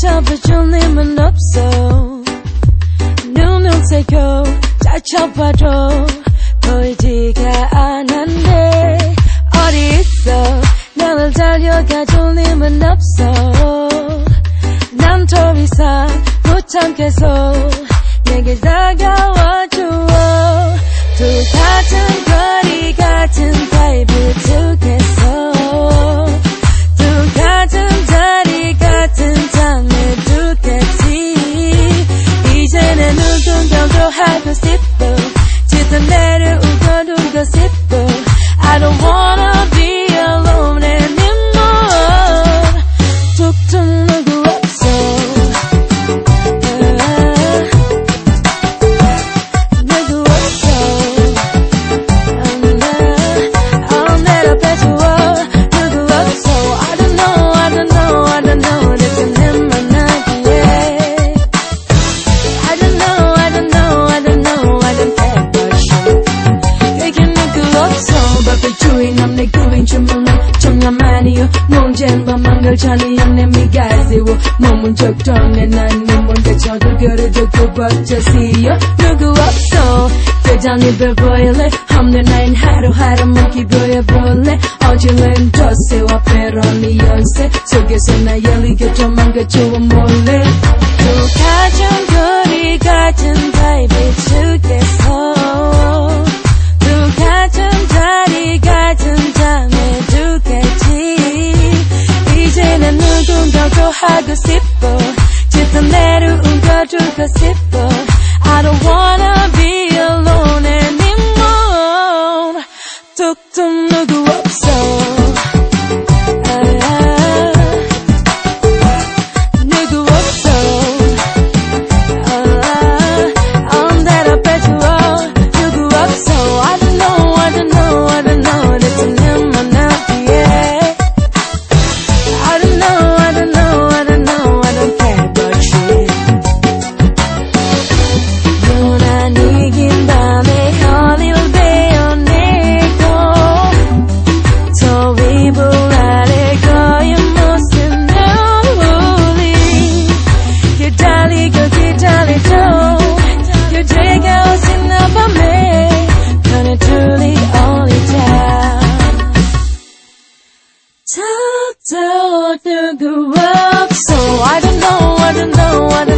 잡아줄님은 없어. 눈눈새고 짜쳐봐도 보이지가 않았네. 어디 있어? 나를 달려가줄 님은 없어. 난 더 이상 못 참겠어. 내게 다가와 주어. 똑같은 누군 정남아니요. 논젠 밤만 걸 자리한 내 미가지고 몸은 적당해 난네 뭔가 저도 그래도 버텨시요 누구 없어. 대장이 별 보일래? 없는 나인 하루하루만 기도해 볼래? 어질른 덧새와 페로니 연세. 속에서 나그 좋은 몰래 하고 싶어 짙은 내를 웅겨주고 싶어 I don't wanna be alone anymore 툭툭 누구 없어 Talk to the world. So I don't know, I don't know, I don't know.